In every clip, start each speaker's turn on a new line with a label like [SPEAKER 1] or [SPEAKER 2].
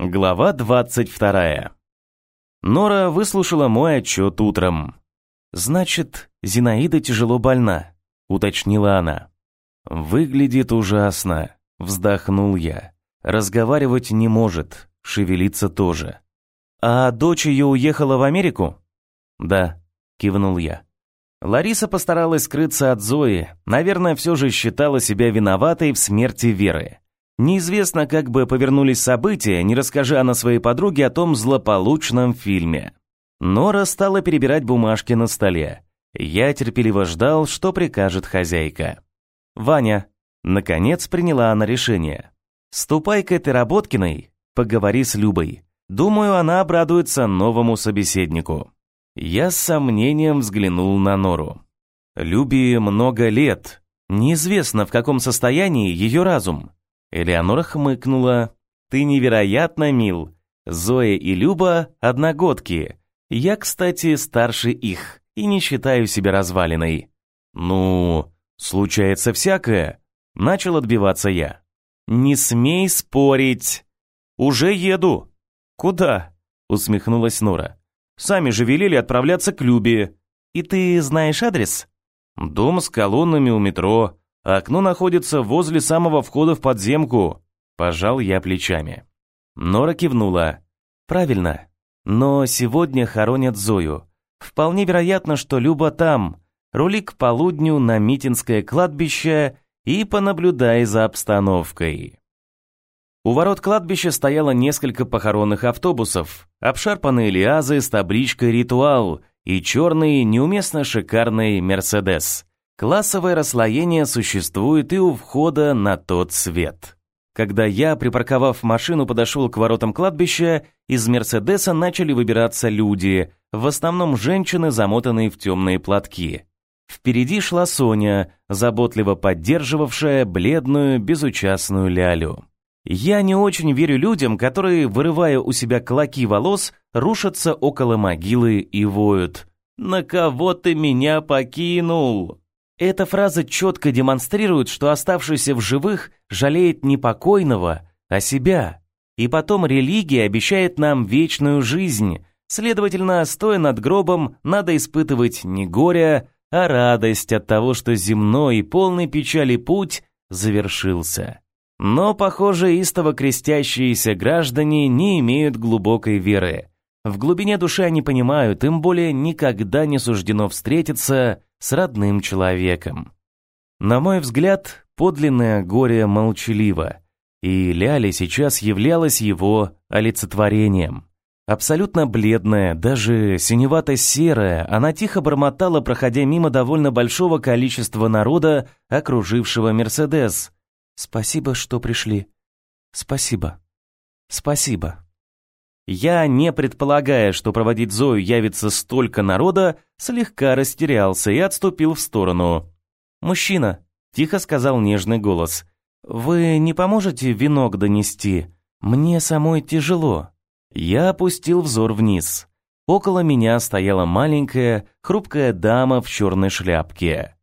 [SPEAKER 1] Глава 22. Нора выслушала мой отчет утром. «Значит, Зинаида тяжело больна», — уточнила она. «Выглядит ужасно», — вздохнул я. «Разговаривать не может, шевелиться тоже». «А дочь ее уехала в Америку?» «Да», — кивнул я. Лариса постаралась скрыться от Зои, наверное, все же считала себя виноватой в смерти Веры. Неизвестно, как бы повернулись события, не расскажи она своей подруге о том злополучном фильме. Нора стала перебирать бумажки на столе. Я терпеливо ждал, что прикажет хозяйка. «Ваня», наконец приняла она решение. «Ступай к этой Работкиной, поговори с Любой. Думаю, она обрадуется новому собеседнику». Я с сомнением взглянул на Нору. Любе много лет. Неизвестно, в каком состоянии ее разум. Элеонора хмыкнула. «Ты невероятно мил. Зоя и Люба – одногодки. Я, кстати, старше их и не считаю себя развалиной». «Ну, случается всякое», – начал отбиваться я. «Не смей спорить». «Уже еду». «Куда?» – усмехнулась Нора. «Сами же велели отправляться к Любе». «И ты знаешь адрес?» «Дом с колоннами у метро. Окно находится возле самого входа в подземку. Пожал я плечами. Нора кивнула. Правильно. Но сегодня хоронят Зою. Вполне вероятно, что Люба там. Рули к полудню на Митинское кладбище и понаблюдай за обстановкой. У ворот кладбища стояло несколько похоронных автобусов, обшарпанные лиазы с табличкой «Ритуал» и черный, неуместно шикарный «Мерседес». Классовое расслоение существует и у входа на тот свет. Когда я, припарковав машину, подошел к воротам кладбища, из «Мерседеса» начали выбираться люди, в основном женщины, замотанные в темные платки. Впереди шла Соня, заботливо поддерживавшая бледную, безучастную Лялю. Я не очень верю людям, которые, вырывая у себя клоки волос, рушатся около могилы и воют. «На кого ты меня покинул?» Эта фраза четко демонстрирует, что оставшийся в живых жалеет не покойного, а себя. И потом религия обещает нам вечную жизнь. Следовательно, стоя над гробом, надо испытывать не горе, а радость от того, что земной и полный печали путь завершился. Но, похоже, истово крестящиеся граждане не имеют глубокой веры. В глубине души они понимают, им более никогда не суждено встретиться с родным человеком. На мой взгляд, подлинное горе молчаливо, и Ляля сейчас являлась его олицетворением. Абсолютно бледная, даже синевато-серая, она тихо бормотала, проходя мимо довольно большого количества народа, окружившего Мерседес. «Спасибо, что пришли. Спасибо. Спасибо». Я, не предполагая, что проводить Зою явится столько народа, слегка растерялся и отступил в сторону. «Мужчина», — тихо сказал нежный голос, — «вы не поможете венок донести? Мне самой тяжело». Я опустил взор вниз. Около меня стояла маленькая, хрупкая дама в черной шляпке.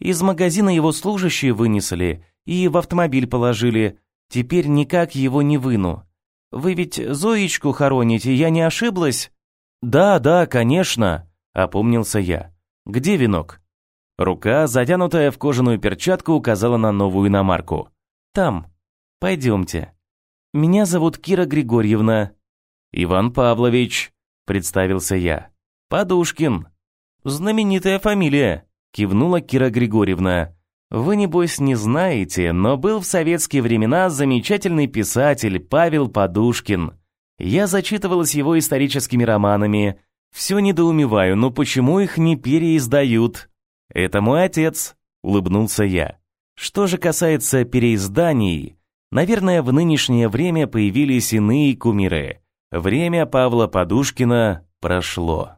[SPEAKER 1] Из магазина его служащие вынесли и в автомобиль положили. Теперь никак его не выну. Вы ведь Зоечку хороните, я не ошиблась?» «Да, да, конечно», — опомнился я. «Где венок?» Рука, затянутая в кожаную перчатку, указала на новую иномарку. «Там. Пойдемте. Меня зовут Кира Григорьевна». «Иван Павлович», — представился я. «Подушкин». «Знаменитая фамилия», — кивнула Кира Григорьевна. Вы, небось, не знаете, но был в советские времена замечательный писатель Павел Подушкин. Я зачитывалась его историческими романами. Все недоумеваю, но почему их не переиздают? Это мой отец, улыбнулся я. Что же касается переизданий, наверное, в нынешнее время появились иные кумиры. Время Павла Подушкина прошло.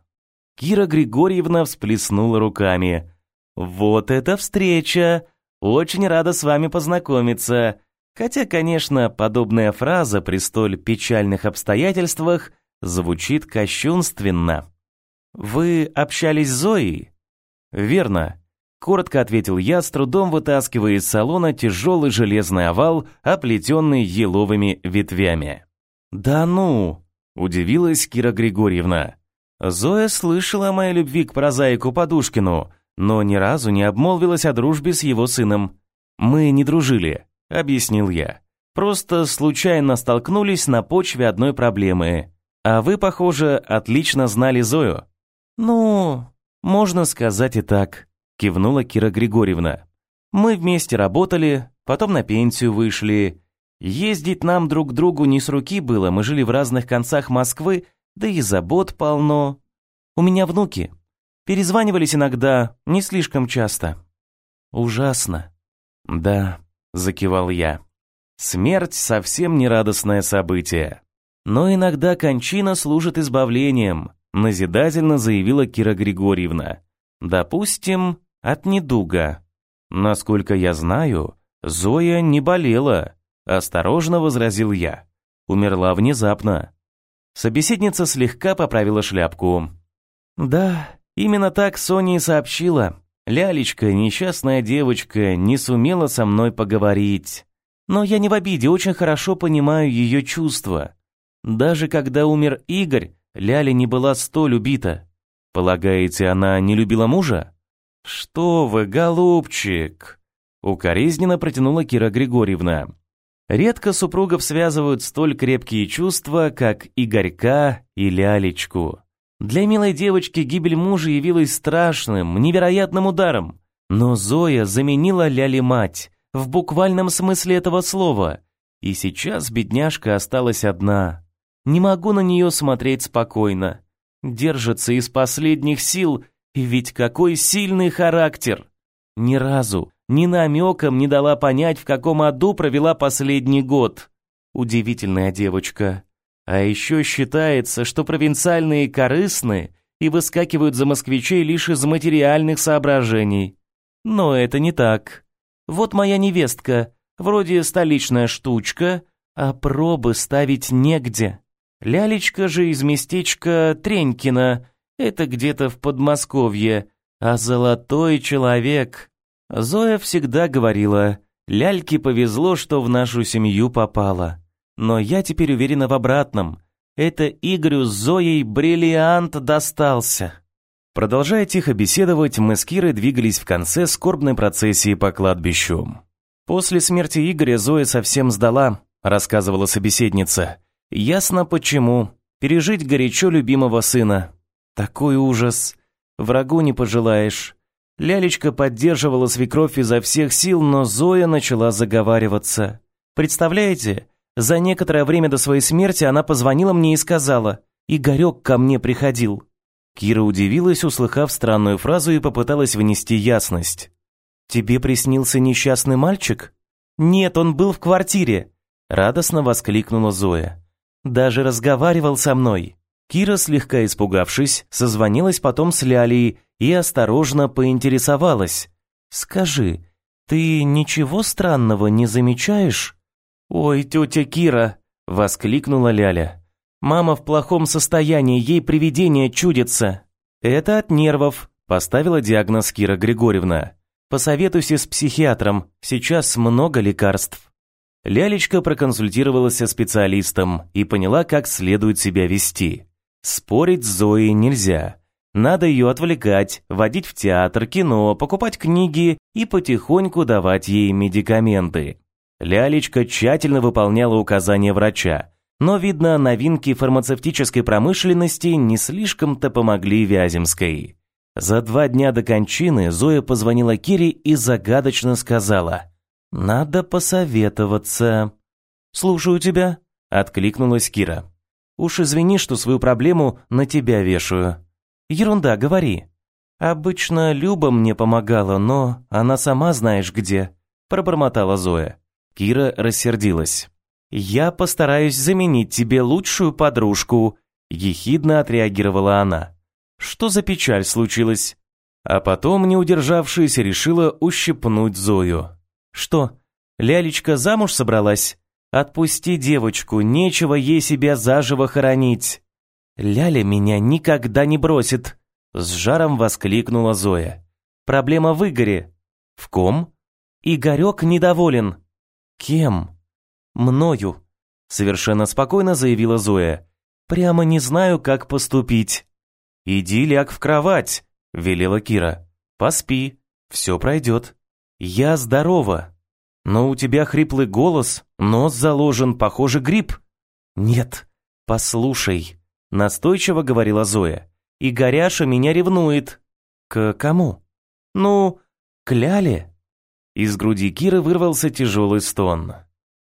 [SPEAKER 1] Кира Григорьевна всплеснула руками. «Вот это встреча! Очень рада с вами познакомиться. Хотя, конечно, подобная фраза при столь печальных обстоятельствах звучит кощунственно. Вы общались с Зоей? Верно. Коротко ответил я, с трудом вытаскивая из салона тяжелый железный овал, оплетенный еловыми ветвями. «Да ну!» – удивилась Кира Григорьевна. Зоя слышала о моей любви к прозаику Подушкину, но ни разу не обмолвилась о дружбе с его сыном. «Мы не дружили», – объяснил я. «Просто случайно столкнулись на почве одной проблемы. А вы, похоже, отлично знали Зою». «Ну, можно сказать и так», – кивнула Кира Григорьевна. «Мы вместе работали, потом на пенсию вышли. Ездить нам друг к другу не с руки было, мы жили в разных концах Москвы, да и забот полно. У меня внуки. Перезванивались иногда, не слишком часто. Ужасно. Да, закивал я. Смерть совсем не радостное событие. Но иногда кончина служит избавлением, назидательно заявила Кира Григорьевна. Допустим, от недуга. Насколько я знаю, Зоя не болела, осторожно возразил я. Умерла внезапно. Собеседница слегка поправила шляпку. «Да, именно так Соня и сообщила. Лялечка, несчастная девочка, не сумела со мной поговорить. Но я не в обиде, очень хорошо понимаю ее чувства. Даже когда умер Игорь, Ляля не была столь убита. Полагаете, она не любила мужа?» «Что вы, голубчик!» Укоризненно протянула Кира Григорьевна. Редко супругов связывают столь крепкие чувства, как Игорька и Лялечку. Для милой девочки гибель мужа явилась страшным, невероятным ударом. Но Зоя заменила Ляли мать, в буквальном смысле этого слова. И сейчас бедняжка осталась одна. Не могу на нее смотреть спокойно. Держится из последних сил, и ведь какой сильный характер. Ни разу, ни намеком не дала понять, в каком аду провела последний год. Удивительная девочка. А еще считается, что провинциальные корыстны и выскакивают за москвичей лишь из материальных соображений. Но это не так. Вот моя невестка, вроде столичная штучка, а пробы ставить негде. Лялечка же из местечка Тренькина, это где-то в Подмосковье, а золотой человек. Зоя всегда говорила, ляльке повезло, что в нашу семью попала. Но я теперь уверена в обратном. Это Игорю с Зоей бриллиант достался. Продолжая тихо беседовать, мы с Кирой двигались в конце скорбной процессии по кладбищу. После смерти Игоря Зоя совсем сдала, рассказывала собеседница. Ясно почему. Пережить горячо любимого сына. Такой ужас. Врагу не пожелаешь. Лялечка поддерживала свекровь изо всех сил, но Зоя начала заговариваться. Представляете, за некоторое время до своей смерти она позвонила мне и сказала: "Игорек ко мне приходил". Кира удивилась, услыхав странную фразу и попыталась внести ясность. Тебе приснился несчастный мальчик? Нет, он был в квартире, радостно воскликнула Зоя. Даже разговаривал со мной. Кира, слегка испугавшись, созвонилась потом с Лялей и осторожно поинтересовалась. «Скажи, ты ничего странного не замечаешь?» «Ой, тетя Кира!» – воскликнула Ляля. «Мама в плохом состоянии, ей привидение чудится». «Это от нервов», – поставила диагноз Кира Григорьевна. «Посоветуйся с психиатром, сейчас много лекарств». Лялечка проконсультировалась со специалистом и поняла, как следует себя вести. Спорить с Зоей нельзя. Надо ее отвлекать, водить в театр, кино, покупать книги и потихоньку давать ей медикаменты. Лялечка тщательно выполняла указания врача, но, видно, новинки фармацевтической промышленности не слишком-то помогли Вяземской. За два дня до кончины Зоя позвонила Кире и загадочно сказала «Надо посоветоваться». «Слушаю тебя», — откликнулась Кира. «Уж извини, что свою проблему на тебя вешаю». Ерунда, говори. Обычно Люба мне помогала, но она сама знаешь где, пробормотала Зоя. Кира рассердилась. Я постараюсь заменить тебе лучшую подружку, ехидно отреагировала она. Что за печаль случилась? А потом, не удержавшись, решила ущипнуть Зою. Что? Лялечка замуж собралась? Отпусти девочку, нечего ей себя заживо хоронить. «Ляля меня никогда не бросит!» С жаром воскликнула Зоя. «Проблема в Игоре». «В ком?» «Игорек недоволен». «Кем?» «Мною. совершенно спокойно заявила Зоя. Прямо не знаю, как поступить. Иди ляг в кровать, велела Кира. Поспи, все пройдет. Я здорова. Но у тебя хриплый голос, нос заложен, похоже, грипп. Нет, послушай, настойчиво говорила Зоя. И Горяша меня ревнует. К кому? Ну, к Ляле. Из груди Киры вырвался тяжелый стон.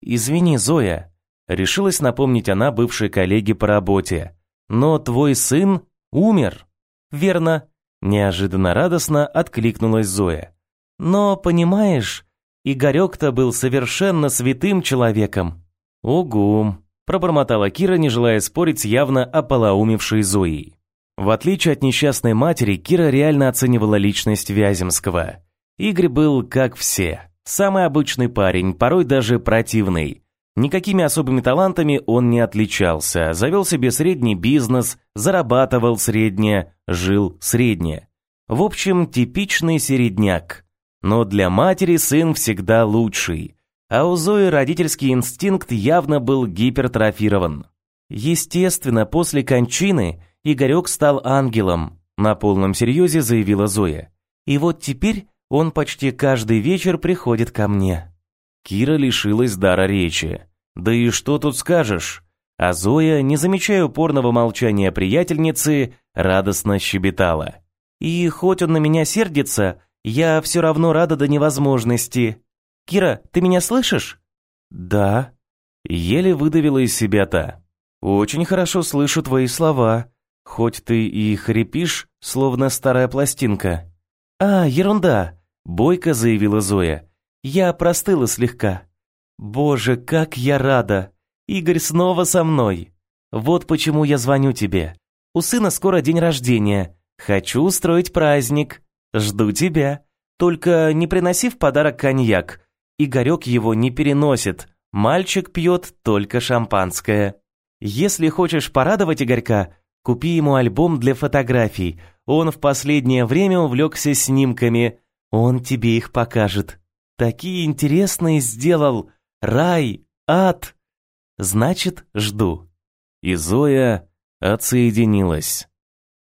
[SPEAKER 1] Извини, Зоя, решилась напомнить она бывшей коллеге по работе. Но твой сын умер. Верно, неожиданно радостно откликнулась Зоя. Но, понимаешь, Игорек-то был совершенно святым человеком. Угу, пробормотала Кира, не желая спорить с явно ополоумевшей Зоей. В отличие от несчастной матери, Кира реально оценивала личность Вяземского. Игорь был как все. Самый обычный парень, порой даже противный. Никакими особыми талантами он не отличался. Завел себе средний бизнес, зарабатывал среднее, жил среднее. В общем, типичный середняк. Но для матери сын всегда лучший. А у Зои родительский инстинкт явно был гипертрофирован. Естественно, после кончины Игорек стал ангелом, на полном серьезе заявила Зоя. И вот теперь он почти каждый вечер приходит ко мне. Кира лишилась дара речи. Да и что тут скажешь? А Зоя, не замечая упорного молчания приятельницы, радостно щебетала. И хоть он на меня сердится, я все равно рада до невозможности. Кира, ты меня слышишь? Да. Еле выдавила из себя та. Очень хорошо слышу твои слова, хоть ты и хрипишь, словно старая пластинка. А, ерунда, бойко заявила Зоя. Я простыла слегка. Боже, как я рада. Игорь снова со мной. Вот почему я звоню тебе. У сына скоро день рождения. Хочу устроить праздник. Жду тебя. Только не приноси в подарок коньяк. Игорек его не переносит. Мальчик пьет только шампанское. Если хочешь порадовать Игорька, купи ему альбом для фотографий. Он в последнее время увлекся снимками. Он тебе их покажет. Такие интересные сделал. Рай, ад. Значит, жду. И Зоя отсоединилась.